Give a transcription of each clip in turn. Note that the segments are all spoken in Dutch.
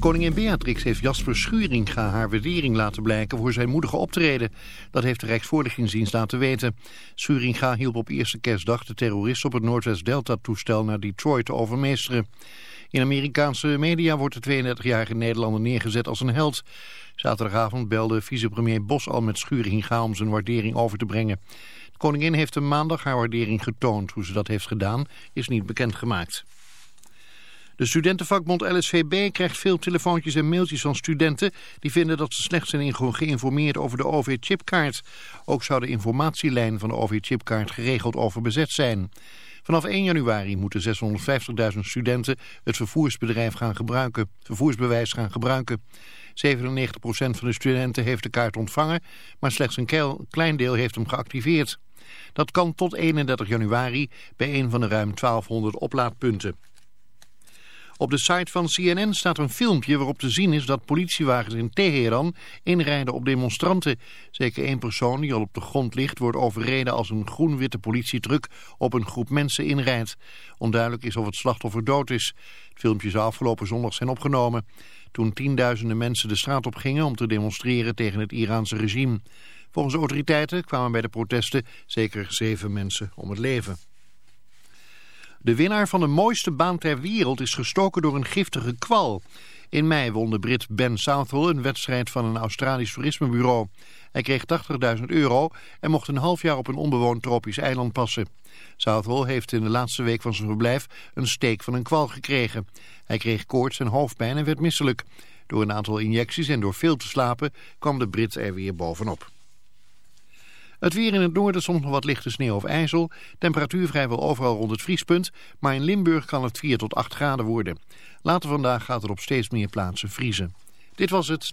Koningin Beatrix heeft Jasper Schuringa haar waardering laten blijken voor zijn moedige optreden. Dat heeft de Rijksvoorlichtingsdienst laten weten. Schuringa hielp op eerste kerstdag de terrorist op het Noordwest-Delta-toestel naar Detroit te overmeesteren. In Amerikaanse media wordt de 32-jarige Nederlander neergezet als een held. Zaterdagavond belde vicepremier Bos al met Schuringa om zijn waardering over te brengen. De koningin heeft hem maandag haar waardering getoond. Hoe ze dat heeft gedaan is niet bekendgemaakt. De studentenvakbond LSVB krijgt veel telefoontjes en mailtjes van studenten die vinden dat ze slecht zijn geïnformeerd over de OV-chipkaart. Ook zou de informatielijn van de OV-chipkaart geregeld overbezet zijn. Vanaf 1 januari moeten 650.000 studenten het vervoersbedrijf gaan gebruiken, vervoersbewijs gaan gebruiken. 97% van de studenten heeft de kaart ontvangen, maar slechts een klein deel heeft hem geactiveerd. Dat kan tot 31 januari bij een van de ruim 1200 oplaadpunten. Op de site van CNN staat een filmpje waarop te zien is dat politiewagens in Teheran inrijden op demonstranten. Zeker één persoon die al op de grond ligt wordt overreden als een groen-witte politietruck op een groep mensen inrijdt. Onduidelijk is of het slachtoffer dood is. Het filmpje zou afgelopen zondag zijn opgenomen. Toen tienduizenden mensen de straat op gingen om te demonstreren tegen het Iraanse regime. Volgens de autoriteiten kwamen bij de protesten zeker zeven mensen om het leven. De winnaar van de mooiste baan ter wereld is gestoken door een giftige kwal. In mei won de Brit Ben Southwell een wedstrijd van een Australisch toerismebureau. Hij kreeg 80.000 euro en mocht een half jaar op een onbewoond tropisch eiland passen. Southwell heeft in de laatste week van zijn verblijf een steek van een kwal gekregen. Hij kreeg koorts en hoofdpijn en werd misselijk. Door een aantal injecties en door veel te slapen kwam de Brit er weer bovenop. Het weer in het noorden soms nog wat lichte sneeuw of ijzel. Temperatuur vrijwel overal rond het vriespunt. Maar in Limburg kan het 4 tot 8 graden worden. Later vandaag gaat het op steeds meer plaatsen vriezen. Dit was het.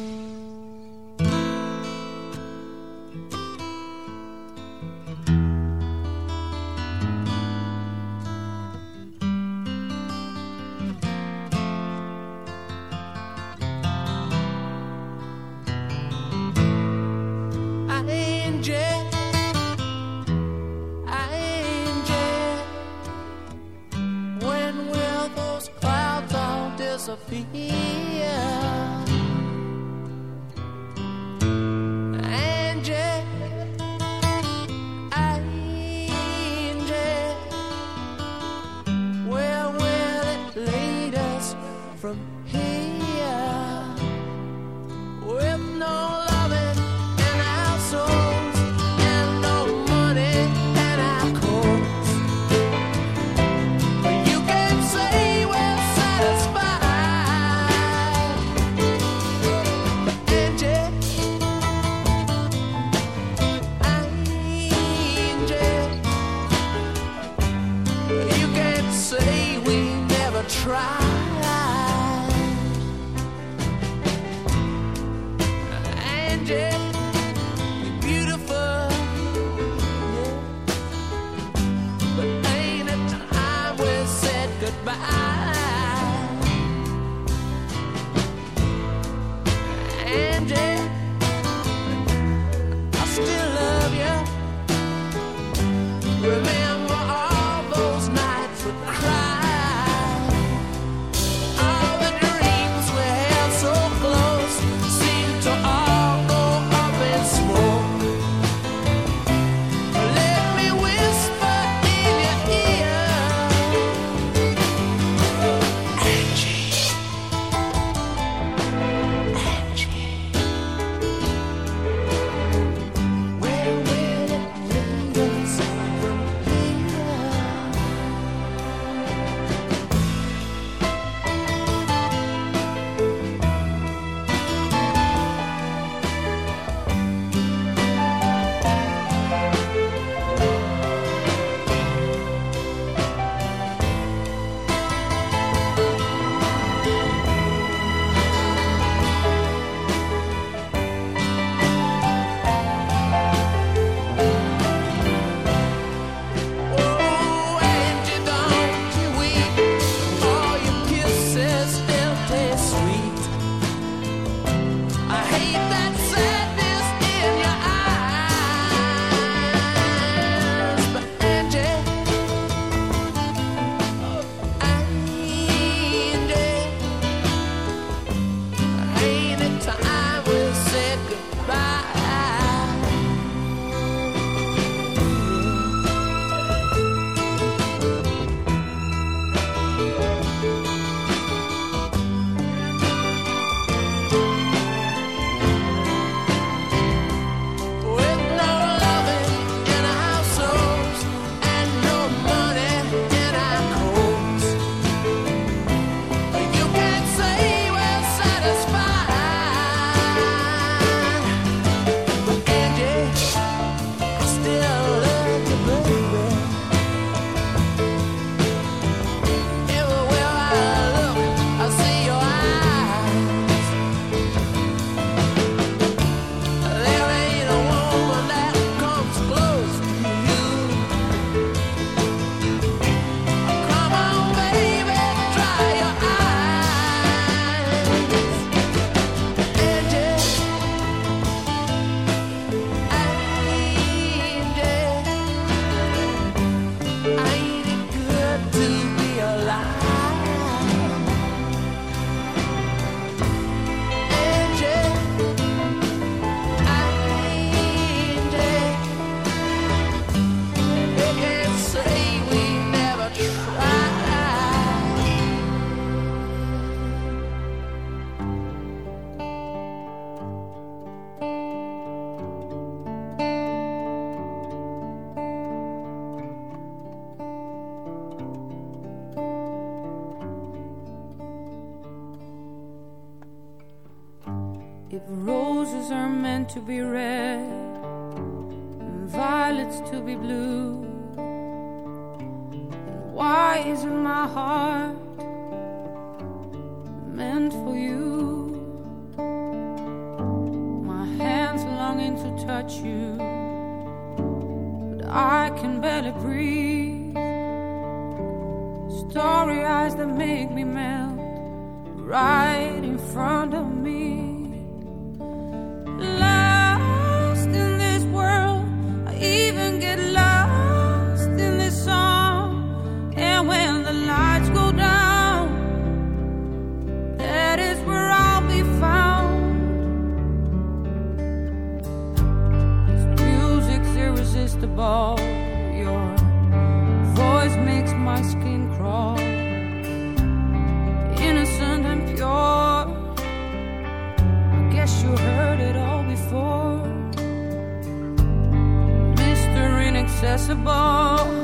changes. To be red impossible.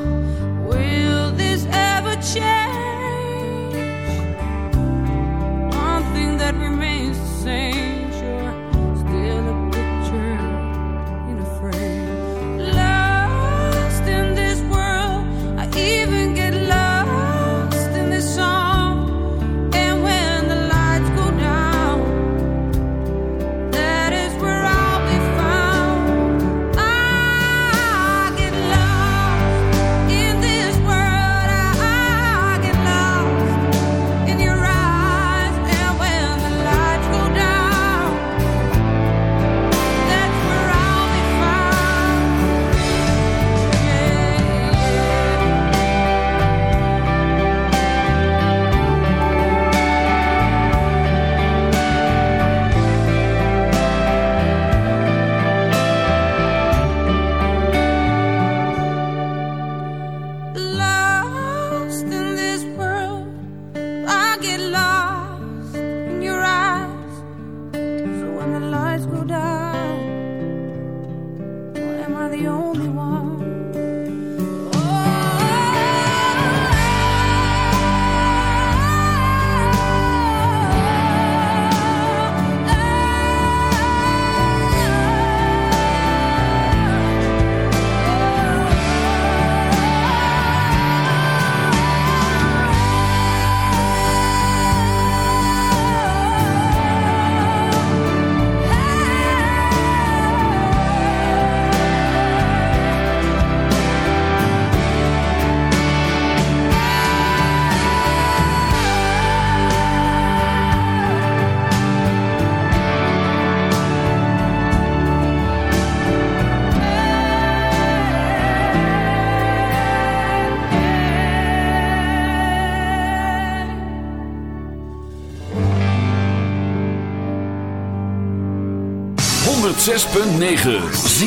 9.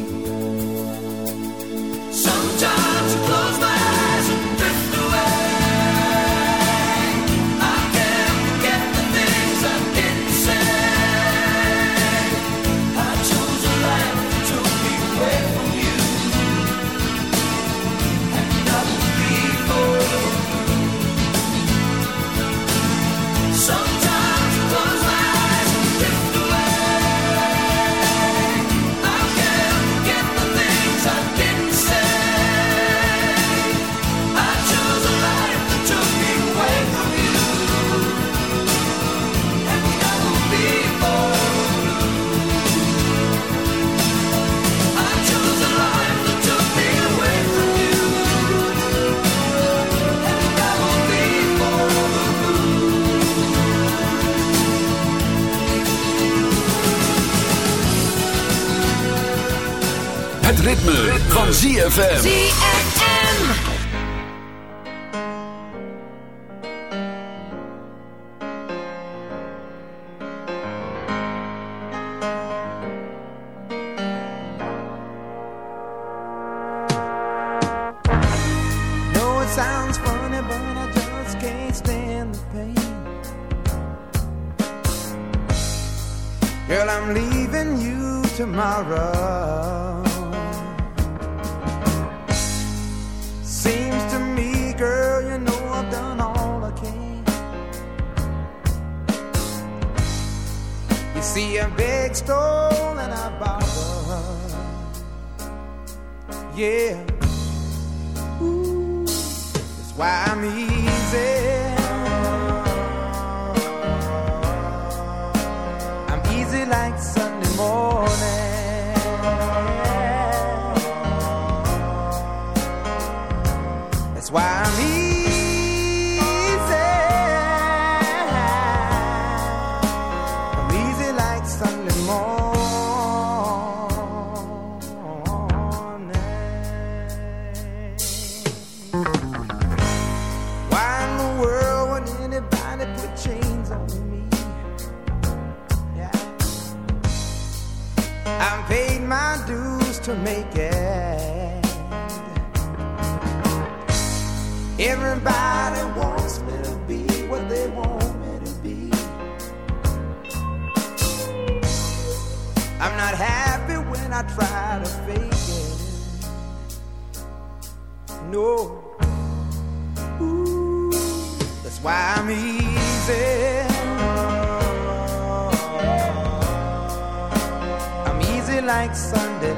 ZFM. and big stone and I borrow. Yeah, Ooh, that's why I'm here. Why I'm easy. I'm easy like Sunday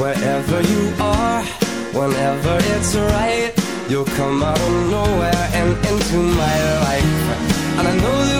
Wherever you are, whenever it's right, you'll come out of nowhere and into my life. And I know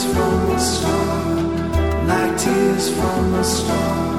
tears from a star, like tears from a star.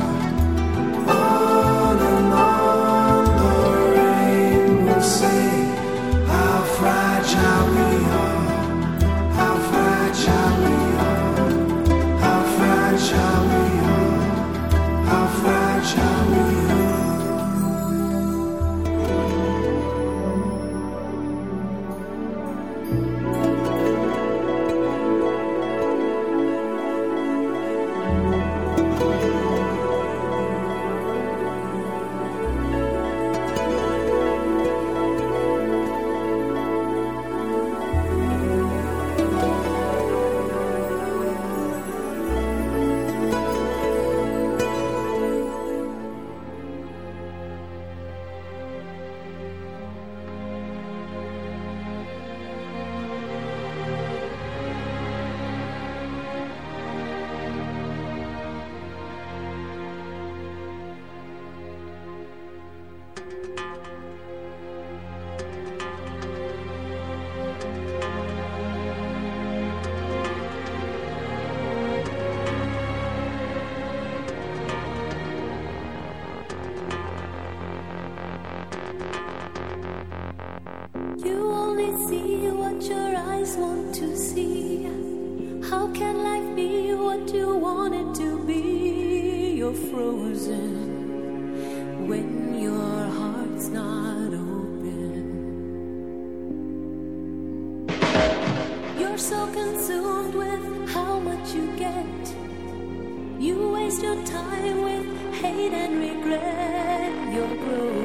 grow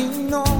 Não.